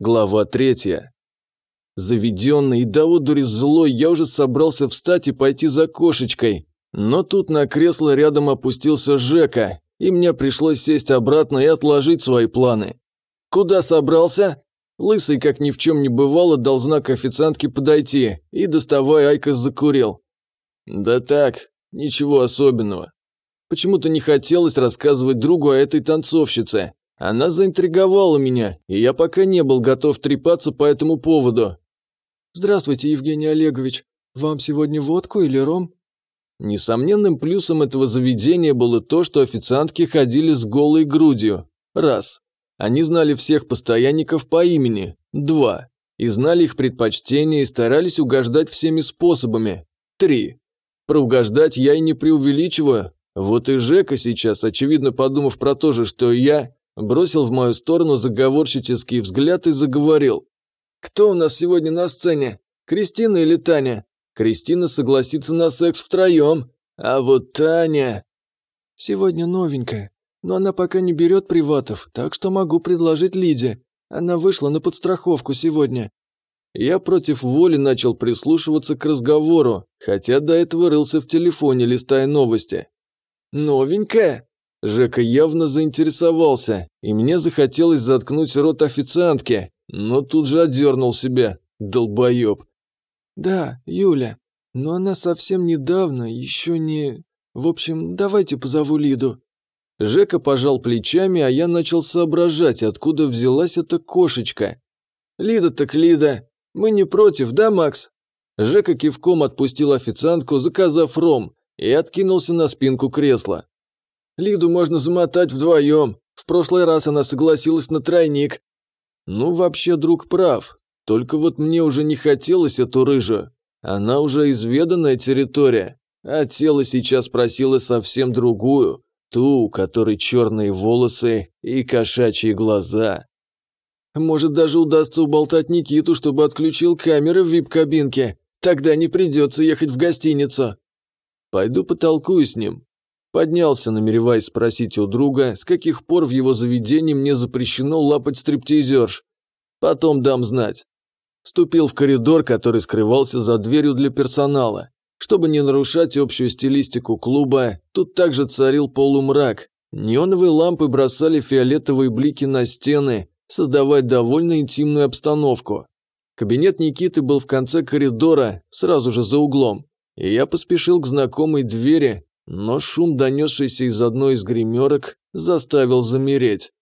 Глава третья. Заведенный и до одури злой, я уже собрался встать и пойти за кошечкой. Но тут на кресло рядом опустился Жека, и мне пришлось сесть обратно и отложить свои планы. «Куда собрался?» Лысый, как ни в чем не бывало, дал знак официантке подойти и, доставая IQOS, закурил. «Да так, ничего особенного. Почему-то не хотелось рассказывать другу о этой танцовщице. Она заинтриговала меня, и я пока не был готов трепаться по этому поводу. «Здравствуйте, Евгений Олегович. Вам сегодня водку или ром?» Несомненным плюсом этого заведения было то, что официантки ходили с голой грудью. Раз. Они знали всех постоянников по имени. Два. И знали их предпочтения и старались угождать всеми способами. Три. Про угождать я и не преувеличиваю. Вот и Жека сейчас, очевидно подумав про то же, что и я, бросил в мою сторону заговорщический взгляд и заговорил. «Кто у нас сегодня на сцене? Кристина или Таня? Кристина согласится на секс втроем, а вот Таня...» «Сегодня новенькая, но она пока не берет приватов, так что могу предложить Лиде. Она вышла на подстраховку сегодня». Я против воли начал прислушиваться к разговору, хотя до этого рылся в телефоне, листая новости. «Новенькая?» Жека явно заинтересовался, и мне захотелось заткнуть рот официантке, но тут же отдернул себя, долбоеб. «Да, Юля, но она совсем недавно, еще не... В общем, давайте позову Лиду». Жека пожал плечами, а я начал соображать, откуда взялась эта кошечка. «Лида так Лида, мы не против, да, Макс?» Жека кивком отпустил официантку, заказав ром, и откинулся на спинку кресла. Лиду можно замотать вдвоем. В прошлый раз она согласилась на тройник. Ну, вообще, друг прав. Только вот мне уже не хотелось эту рыжую. Она уже изведанная территория. А тело сейчас просило совсем другую. Ту, у которой черные волосы и кошачьи глаза. Может, даже удастся уболтать Никиту, чтобы отключил камеры в вип-кабинке. Тогда не придется ехать в гостиницу. Пойду потолкую с ним. Поднялся, намереваясь спросить у друга, с каких пор в его заведении мне запрещено лапать стриптизерш. Потом дам знать. Ступил в коридор, который скрывался за дверью для персонала. Чтобы не нарушать общую стилистику клуба, тут также царил полумрак. Неоновые лампы бросали фиолетовые блики на стены, создавая довольно интимную обстановку. Кабинет Никиты был в конце коридора, сразу же за углом, и я поспешил к знакомой двери, но шум, донесшийся из одной из гримерок, заставил замереть.